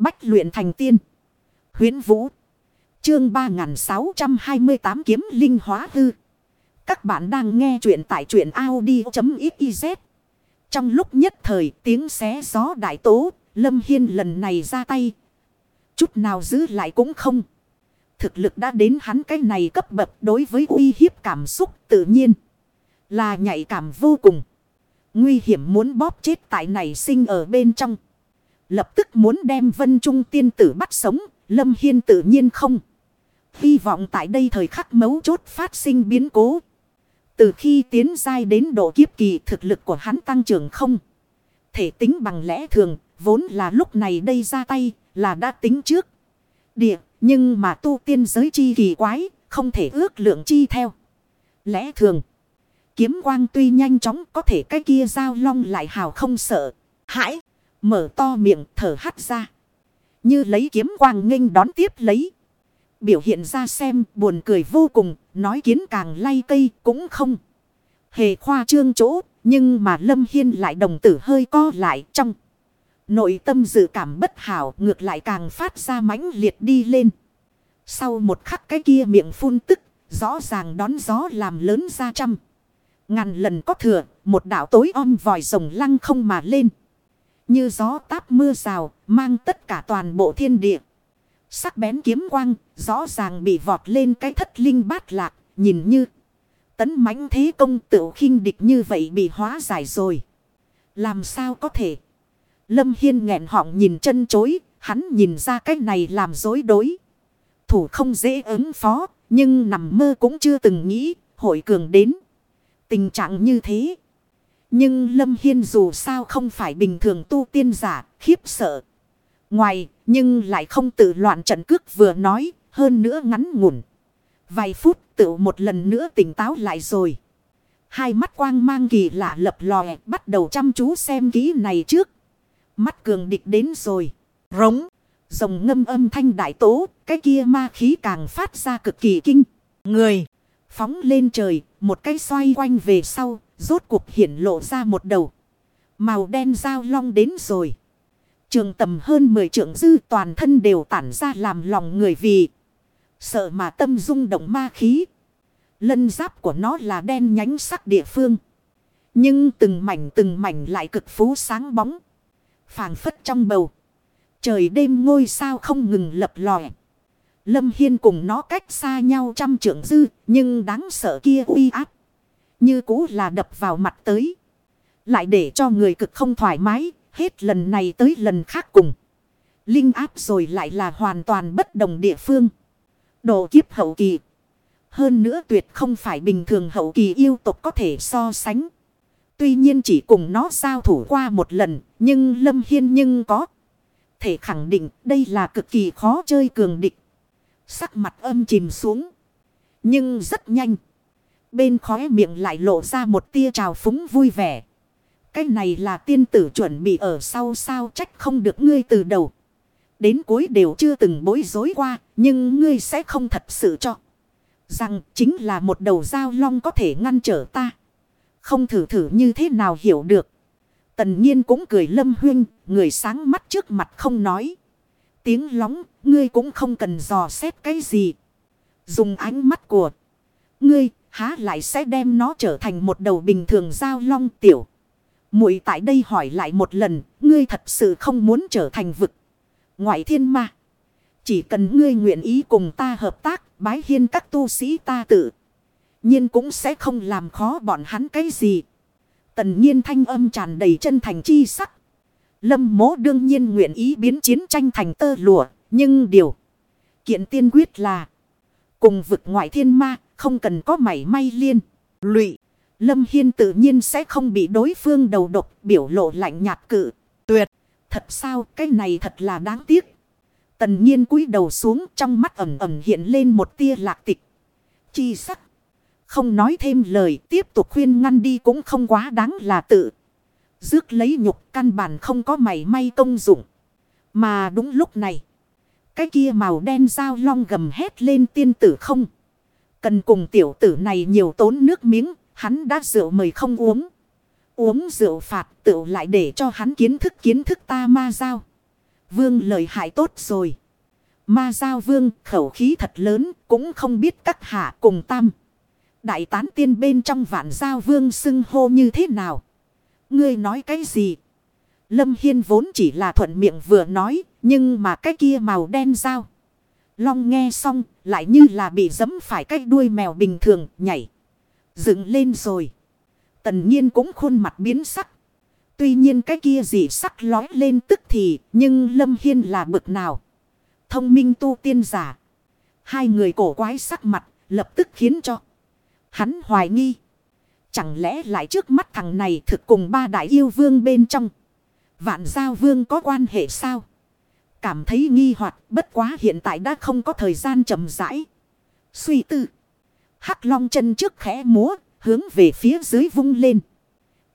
Bách luyện thành tiên. huyễn Vũ. Chương 3628 kiếm linh hóa hư. Các bạn đang nghe truyện tại truyện Audi.xyz. Trong lúc nhất thời tiếng xé gió đại tố, Lâm Hiên lần này ra tay. Chút nào giữ lại cũng không. Thực lực đã đến hắn cái này cấp bậc đối với uy hiếp cảm xúc tự nhiên. Là nhạy cảm vô cùng. Nguy hiểm muốn bóp chết tại này sinh ở bên trong. Lập tức muốn đem vân trung tiên tử bắt sống. Lâm Hiên tự nhiên không. Hy vọng tại đây thời khắc mấu chốt phát sinh biến cố. Từ khi tiến dai đến độ kiếp kỳ thực lực của hắn tăng trưởng không. Thể tính bằng lẽ thường. Vốn là lúc này đây ra tay là đã tính trước. Địa. Nhưng mà tu tiên giới chi kỳ quái. Không thể ước lượng chi theo. Lẽ thường. Kiếm quang tuy nhanh chóng có thể cái kia giao long lại hào không sợ. Hãi. Mở to miệng thở hắt ra. Như lấy kiếm quang nghênh đón tiếp lấy. Biểu hiện ra xem buồn cười vô cùng. Nói kiến càng lay cây cũng không. Hề khoa trương chỗ. Nhưng mà Lâm Hiên lại đồng tử hơi co lại trong. Nội tâm dự cảm bất hảo ngược lại càng phát ra mãnh liệt đi lên. Sau một khắc cái kia miệng phun tức. Rõ ràng đón gió làm lớn ra trăm. Ngàn lần có thừa, một đảo tối om vòi rồng lăng không mà lên. Như gió táp mưa rào, mang tất cả toàn bộ thiên địa. Sắc bén kiếm quang, rõ ràng bị vọt lên cái thất linh bát lạc, nhìn như. Tấn mãnh thế công tự khinh địch như vậy bị hóa giải rồi. Làm sao có thể? Lâm Hiên nghẹn họng nhìn chân chối, hắn nhìn ra cái này làm dối đối. Thủ không dễ ứng phó, nhưng nằm mơ cũng chưa từng nghĩ, hội cường đến. Tình trạng như thế. Nhưng Lâm Hiên dù sao không phải bình thường tu tiên giả, khiếp sợ. Ngoài, nhưng lại không tự loạn trận cước vừa nói, hơn nữa ngắn ngủn. Vài phút tự một lần nữa tỉnh táo lại rồi. Hai mắt quang mang kỳ lạ lập lòe, bắt đầu chăm chú xem kỹ này trước. Mắt cường địch đến rồi. Rống. Rồng ngâm âm thanh đại tố, cái kia ma khí càng phát ra cực kỳ kinh. Người. Phóng lên trời, một cái xoay quanh về sau, rốt cuộc hiển lộ ra một đầu. Màu đen dao long đến rồi. Trường tầm hơn 10 trượng dư toàn thân đều tản ra làm lòng người vì. Sợ mà tâm rung động ma khí. Lân giáp của nó là đen nhánh sắc địa phương. Nhưng từng mảnh từng mảnh lại cực phú sáng bóng. phảng phất trong bầu. Trời đêm ngôi sao không ngừng lập lòe. Lâm Hiên cùng nó cách xa nhau trăm trượng dư, nhưng đáng sợ kia uy áp. Như cũ là đập vào mặt tới. Lại để cho người cực không thoải mái, hết lần này tới lần khác cùng. Linh áp rồi lại là hoàn toàn bất đồng địa phương. Độ kiếp hậu kỳ. Hơn nữa tuyệt không phải bình thường hậu kỳ yêu tục có thể so sánh. Tuy nhiên chỉ cùng nó giao thủ qua một lần, nhưng Lâm Hiên nhưng có. Thể khẳng định đây là cực kỳ khó chơi cường địch. Sắc mặt âm chìm xuống. Nhưng rất nhanh. Bên khóe miệng lại lộ ra một tia trào phúng vui vẻ. Cái này là tiên tử chuẩn bị ở sau sao trách không được ngươi từ đầu. Đến cuối đều chưa từng bối rối qua. Nhưng ngươi sẽ không thật sự cho. Rằng chính là một đầu dao long có thể ngăn trở ta. Không thử thử như thế nào hiểu được. Tần nhiên cũng cười lâm huyên. Người sáng mắt trước mặt không nói. Tiếng lóng, ngươi cũng không cần dò xét cái gì. Dùng ánh mắt của ngươi, há lại sẽ đem nó trở thành một đầu bình thường giao long tiểu. muội tại đây hỏi lại một lần, ngươi thật sự không muốn trở thành vực. Ngoại thiên ma. Chỉ cần ngươi nguyện ý cùng ta hợp tác, bái hiên các tu sĩ ta tự. nhiên cũng sẽ không làm khó bọn hắn cái gì. Tần nhiên thanh âm tràn đầy chân thành chi sắc. Lâm mố đương nhiên nguyện ý biến chiến tranh thành tơ lụa. Nhưng điều kiện tiên quyết là cùng vực ngoại thiên ma không cần có mảy may liên. Lụy. Lâm Hiên tự nhiên sẽ không bị đối phương đầu độc, biểu lộ lạnh nhạt cự. Tuyệt. Thật sao, cái này thật là đáng tiếc. Tần nhiên cúi đầu xuống, trong mắt ẩm ẩm hiện lên một tia lạc tịch. Chi sắc. Không nói thêm lời, tiếp tục khuyên ngăn đi cũng không quá đáng là tự. Dước lấy nhục, căn bản không có mảy may công dụng. Mà đúng lúc này. Cái kia màu đen dao long gầm hét lên tiên tử không. Cần cùng tiểu tử này nhiều tốn nước miếng. Hắn đã rượu mời không uống. Uống rượu phạt tự lại để cho hắn kiến thức kiến thức ta ma giao Vương lời hại tốt rồi. Ma giao vương, khẩu khí thật lớn, cũng không biết các hạ cùng tam. Đại tán tiên bên trong vạn giao vương xưng hô như thế nào. Ngươi nói cái gì? Lâm Hiên vốn chỉ là thuận miệng vừa nói. Nhưng mà cái kia màu đen giao. Long nghe xong, lại như là bị dẫm phải cái đuôi mèo bình thường, nhảy. Dựng lên rồi. Tần nhiên cũng khuôn mặt biến sắc. Tuy nhiên cái kia gì sắc lói lên tức thì. Nhưng Lâm Hiên là bực nào. Thông minh tu tiên giả. Hai người cổ quái sắc mặt. Lập tức khiến cho. Hắn hoài nghi. Chẳng lẽ lại trước mắt thằng này thực cùng ba đại yêu vương bên trong. Vạn giao vương có quan hệ sao? Cảm thấy nghi hoặc bất quá hiện tại đã không có thời gian chậm rãi. Suy tư. Hắc long chân trước khẽ múa, hướng về phía dưới vung lên.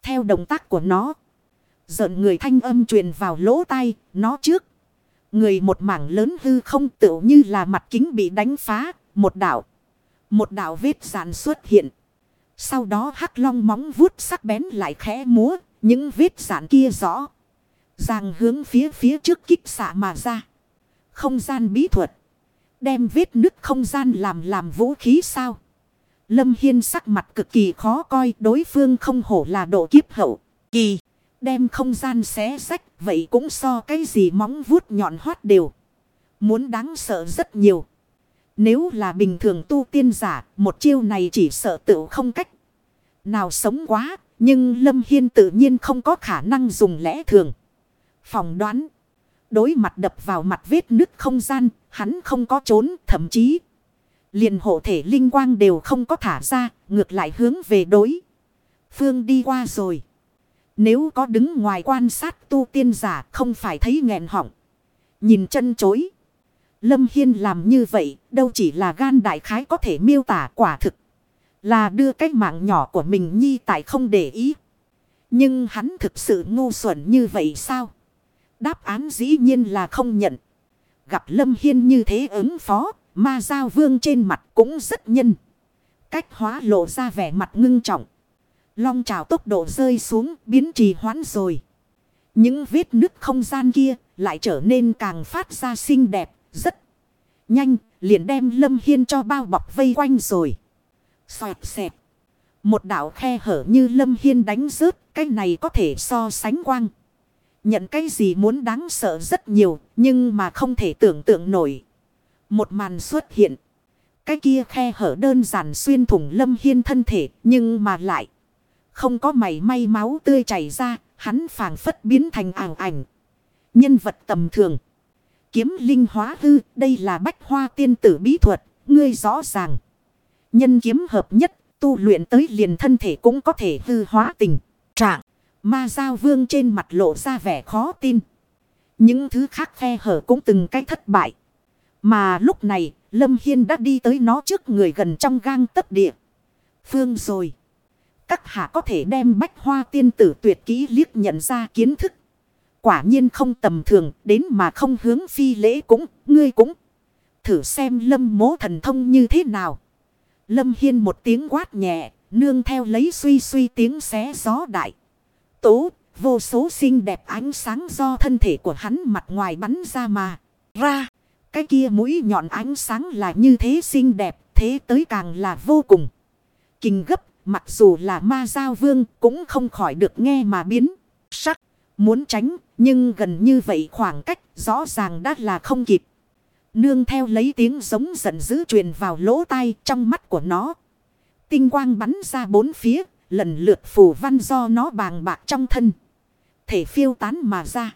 Theo động tác của nó. Giận người thanh âm truyền vào lỗ tai, nó trước. Người một mảng lớn hư không tựu như là mặt kính bị đánh phá, một đảo. Một đảo vết giàn xuất hiện. Sau đó hắc long móng vuốt sắc bén lại khẽ múa, những vết rạn kia rõ. Ràng hướng phía phía trước kích xạ mà ra. Không gian bí thuật. Đem vết nứt không gian làm làm vũ khí sao. Lâm Hiên sắc mặt cực kỳ khó coi, đối phương không hổ là độ kiếp hậu. Kỳ. Đem không gian xé sách. Vậy cũng so cái gì móng vuốt nhọn hoát đều. Muốn đáng sợ rất nhiều. Nếu là bình thường tu tiên giả. Một chiêu này chỉ sợ tự không cách. Nào sống quá. Nhưng Lâm Hiên tự nhiên không có khả năng dùng lẽ thường. Phòng đoán. Đối mặt đập vào mặt vết nứt không gian. Hắn không có trốn, thậm chí. Liền hộ thể linh quang đều không có thả ra. Ngược lại hướng về đối. Phương đi qua rồi. Nếu có đứng ngoài quan sát tu tiên giả không phải thấy nghẹn họng. Nhìn chân chối. Lâm Hiên làm như vậy, đâu chỉ là gan đại khái có thể miêu tả quả thực. Là đưa cái mạng nhỏ của mình nhi tại không để ý. Nhưng hắn thực sự ngu xuẩn như vậy sao? Đáp án dĩ nhiên là không nhận. Gặp Lâm Hiên như thế ứng phó, ma giao vương trên mặt cũng rất nhân. Cách hóa lộ ra vẻ mặt ngưng trọng. Long trào tốc độ rơi xuống biến trì hoãn rồi. Những vết nứt không gian kia lại trở nên càng phát ra xinh đẹp, rất nhanh, liền đem Lâm Hiên cho bao bọc vây quanh rồi. Xoẹt xẹt. Một đảo khe hở như Lâm Hiên đánh rớt, cái này có thể so sánh quang. Nhận cái gì muốn đáng sợ rất nhiều, nhưng mà không thể tưởng tượng nổi. Một màn xuất hiện. Cái kia khe hở đơn giản xuyên thủng lâm hiên thân thể, nhưng mà lại. Không có mảy may máu tươi chảy ra, hắn phảng phất biến thành ảo ảnh. Nhân vật tầm thường. Kiếm linh hóa hư, đây là bách hoa tiên tử bí thuật, ngươi rõ ràng. Nhân kiếm hợp nhất, tu luyện tới liền thân thể cũng có thể hư hóa tình. Trạng. Ma Giao Vương trên mặt lộ ra vẻ khó tin. Những thứ khác khe hở cũng từng cái thất bại. Mà lúc này, Lâm Hiên đã đi tới nó trước người gần trong gang tấc địa. Phương rồi. Các hạ có thể đem bách hoa tiên tử tuyệt kỹ liếc nhận ra kiến thức. Quả nhiên không tầm thường, đến mà không hướng phi lễ cũng, ngươi cũng. Thử xem lâm mố thần thông như thế nào. Lâm Hiên một tiếng quát nhẹ, nương theo lấy suy suy tiếng xé gió đại tố, vô số xinh đẹp ánh sáng do thân thể của hắn mặt ngoài bắn ra mà. Ra, cái kia mũi nhọn ánh sáng là như thế xinh đẹp, thế tới càng là vô cùng. Kinh gấp, mặc dù là ma giao vương cũng không khỏi được nghe mà biến. Sắc, muốn tránh, nhưng gần như vậy khoảng cách rõ ràng đã là không kịp. Nương theo lấy tiếng giống giận dữ truyền vào lỗ tai trong mắt của nó. Tinh quang bắn ra bốn phía, Lần lượt phù văn do nó bàng bạc trong thân. Thể phiêu tán mà ra.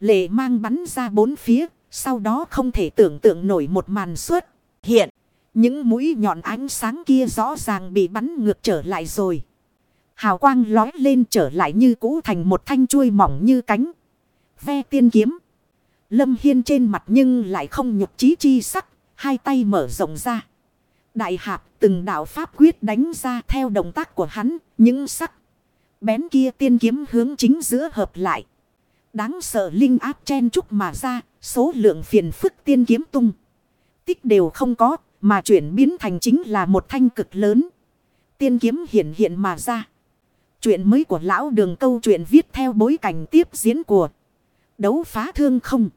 Lệ mang bắn ra bốn phía. Sau đó không thể tưởng tượng nổi một màn suốt. Hiện. Những mũi nhọn ánh sáng kia rõ ràng bị bắn ngược trở lại rồi. Hào quang lói lên trở lại như cũ thành một thanh chuôi mỏng như cánh. Ve tiên kiếm. Lâm Hiên trên mặt nhưng lại không nhục trí chi sắc. Hai tay mở rộng ra. Đại hạp từng đạo pháp quyết đánh ra theo động tác của hắn, những sắc. Bén kia tiên kiếm hướng chính giữa hợp lại. Đáng sợ linh áp chen chúc mà ra, số lượng phiền phức tiên kiếm tung. Tích đều không có, mà chuyển biến thành chính là một thanh cực lớn. Tiên kiếm hiện hiện mà ra. Chuyện mới của lão đường câu chuyện viết theo bối cảnh tiếp diễn của đấu phá thương không.